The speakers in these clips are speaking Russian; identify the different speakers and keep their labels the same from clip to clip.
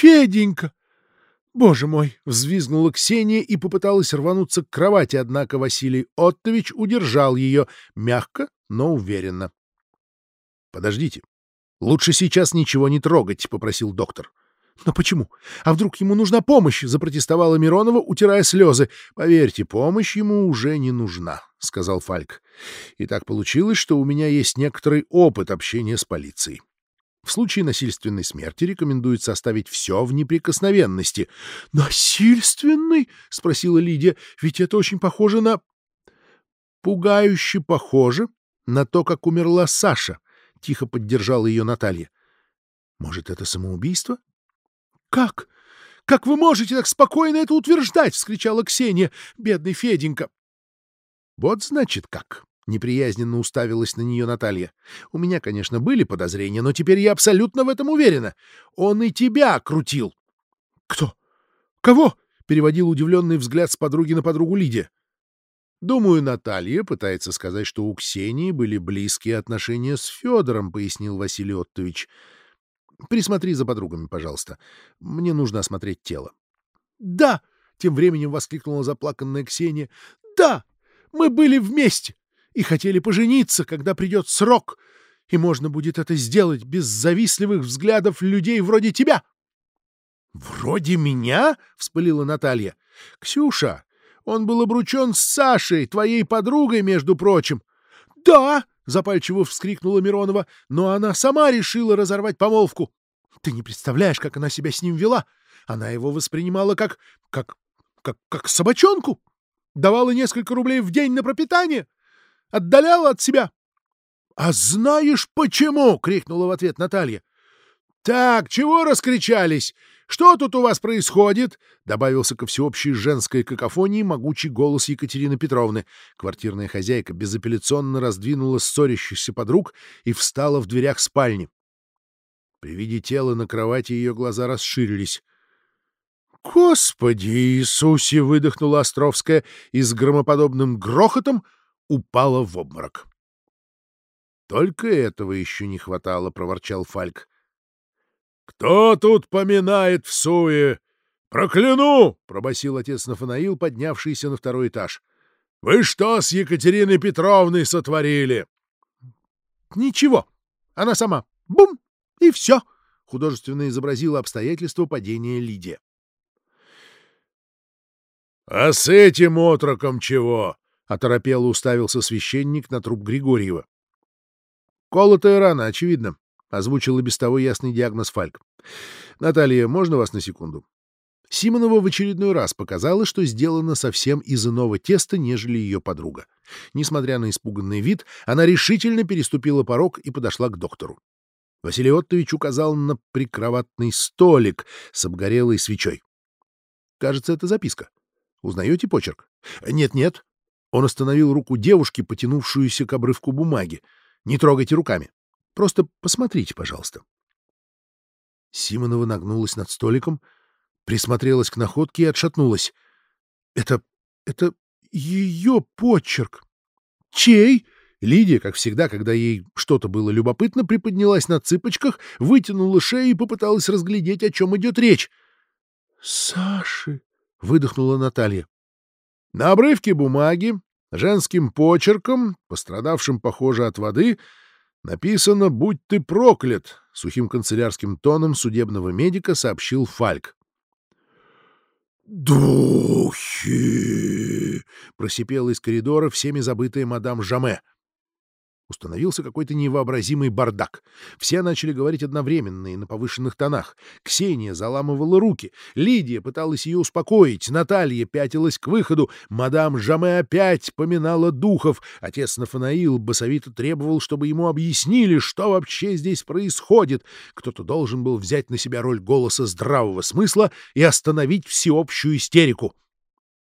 Speaker 1: Феденька! Боже мой! — взвизгнула Ксения и попыталась рвануться к кровати, однако Василий Оттович удержал ее мягко, но уверенно. — Подождите. Лучше сейчас ничего не трогать, — попросил доктор. «Но почему? А вдруг ему нужна помощь?» — запротестовала Миронова, утирая слезы. «Поверьте, помощь ему уже не нужна», — сказал Фальк. «И так получилось, что у меня есть некоторый опыт общения с полицией. В случае насильственной смерти рекомендуется оставить все в неприкосновенности». «Насильственный?» — спросила Лидия. «Ведь это очень похоже на...» «Пугающе похоже на то, как умерла Саша», — тихо поддержала ее Наталья. «Может, это самоубийство?» «Как? Как вы можете так спокойно это утверждать?» — вскричала Ксения. «Бедный Феденька!» «Вот значит как!» — неприязненно уставилась на нее Наталья. «У меня, конечно, были подозрения, но теперь я абсолютно в этом уверена. Он и тебя крутил!» «Кто? Кого?» — переводил удивленный взгляд с подруги на подругу Лидия. «Думаю, Наталья пытается сказать, что у Ксении были близкие отношения с Федором», — пояснил Василий Оттович. Присмотри за подругами, пожалуйста. Мне нужно осмотреть тело. — Да! — тем временем воскликнула заплаканная Ксения. — Да! Мы были вместе и хотели пожениться, когда придет срок, и можно будет это сделать без завистливых взглядов людей вроде тебя. — Вроде меня? — вспылила Наталья. — Ксюша, он был обручен с Сашей, твоей подругой, между прочим. — Да! запальчиво вскрикнула Миронова, но она сама решила разорвать помолвку. Ты не представляешь, как она себя с ним вела. Она его воспринимала как... как... как... как собачонку. Давала несколько рублей в день на пропитание. Отдаляла от себя. — А знаешь почему? — крикнула в ответ Наталья. — Так, чего раскричались? Что тут у вас происходит? — добавился ко всеобщей женской какофонии могучий голос Екатерины Петровны. Квартирная хозяйка безапелляционно раздвинула ссорящихся подруг и встала в дверях спальни. При виде тела на кровати ее глаза расширились. «Господи Иисусе!» — выдохнула Островская и с громоподобным грохотом упала в обморок. «Только этого еще не хватало», — проворчал Фальк. «Кто тут поминает в суе? Прокляну!» — пробасил отец Нафанаил, поднявшийся на второй этаж. «Вы что с Екатериной Петровной сотворили?» «Ничего. Она сама. Бум! И все!» — художественно изобразила обстоятельства падения Лидия. «А с этим отроком чего?» — оторопело уставился священник на труп Григорьева. «Колотая рана, очевидно. — озвучил и без того ясный диагноз Фальк. «Наталья, можно вас на секунду?» Симонова в очередной раз показала, что сделано совсем из иного теста, нежели ее подруга. Несмотря на испуганный вид, она решительно переступила порог и подошла к доктору. Василий Оттович указал на прикроватный столик с обгорелой свечой. «Кажется, это записка. Узнаете почерк?» «Нет-нет». Он остановил руку девушки, потянувшуюся к обрывку бумаги. «Не трогайте руками. Просто посмотрите, пожалуйста. Симонова нагнулась над столиком, присмотрелась к находке и отшатнулась. Это... это ее почерк. Чей? Лидия, как всегда, когда ей что-то было любопытно, приподнялась на цыпочках, вытянула шею и попыталась разглядеть, о чем идет речь. «Саши!» — выдохнула Наталья. На обрывке бумаги, женским почерком, пострадавшим, похоже, от воды, «Написано «Будь ты проклят!» — сухим канцелярским тоном судебного медика сообщил Фальк. «Духи!» — просипела из коридора всеми забытая мадам Жаме. Установился какой-то невообразимый бардак. Все начали говорить одновременно и на повышенных тонах. Ксения заламывала руки. Лидия пыталась ее успокоить. Наталья пятилась к выходу. Мадам Жаме опять поминала духов. Отец Нафанаил басовито требовал, чтобы ему объяснили, что вообще здесь происходит. Кто-то должен был взять на себя роль голоса здравого смысла и остановить всеобщую истерику.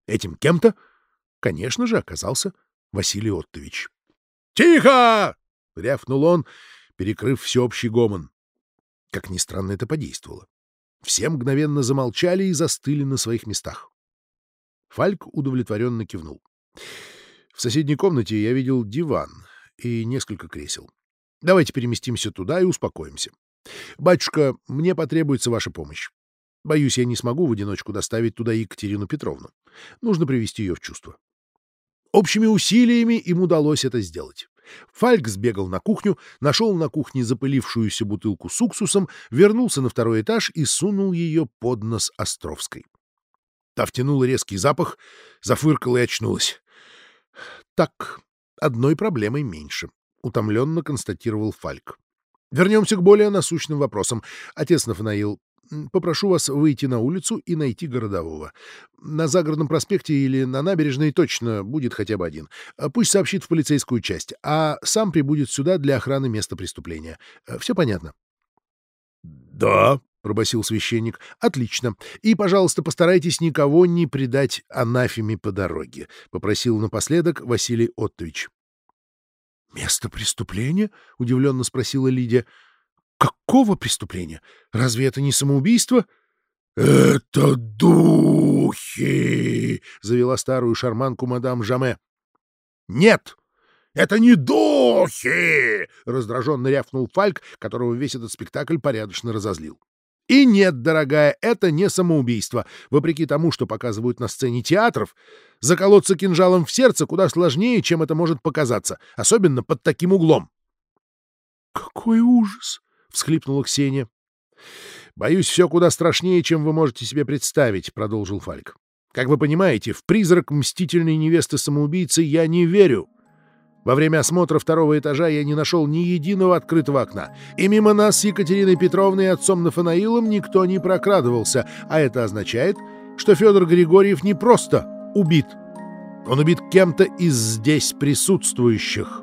Speaker 1: Этим кем-то, конечно же, оказался Василий Оттович. «Тихо!» — рявкнул он, перекрыв всеобщий гомон. Как ни странно, это подействовало. Все мгновенно замолчали и застыли на своих местах. Фальк удовлетворенно кивнул. В соседней комнате я видел диван и несколько кресел. Давайте переместимся туда и успокоимся. Батюшка, мне потребуется ваша помощь. Боюсь, я не смогу в одиночку доставить туда Екатерину Петровну. Нужно привести ее в чувство. Общими усилиями им удалось это сделать. Фальк сбегал на кухню, нашел на кухне запылившуюся бутылку с уксусом, вернулся на второй этаж и сунул ее под нос Островской. Та втянула резкий запах, зафыркала и очнулась. Так, одной проблемой меньше, — утомленно констатировал Фальк. Вернемся к более насущным вопросам. Отец Нафанаил, попрошу вас выйти на улицу и найти городового. На Загородном проспекте или на набережной точно будет хотя бы один. А пусть сообщит в полицейскую часть, а сам прибудет сюда для охраны места преступления. Э, Все понятно? — Да, — пробасил священник. — Отлично. И, пожалуйста, постарайтесь никого не предать анафеме по дороге, — попросил напоследок Василий Оттович. — Место преступления? — удивленно спросила Лидия. Какого преступления? Разве это не самоубийство? — Это духи! — завела старую шарманку мадам Жаме. — Нет! «Это не духи!» — раздраженно рявкнул Фальк, которого весь этот спектакль порядочно разозлил. И нет, дорогая, это не самоубийство. Вопреки тому, что показывают на сцене театров, заколоться кинжалом в сердце куда сложнее, чем это может показаться, особенно под таким углом. — Какой ужас! — всхлипнула Ксения. — Боюсь, все куда страшнее, чем вы можете себе представить, — продолжил Фальк. — Как вы понимаете, в призрак мстительной невесты-самоубийцы я не верю. Во время осмотра второго этажа я не нашел ни единого открытого окна, и мимо нас с Екатериной Петровной и отцом Нафанаилом никто не прокрадывался, а это означает, что Федор Григорьев не просто убит. Он убит кем-то из здесь присутствующих.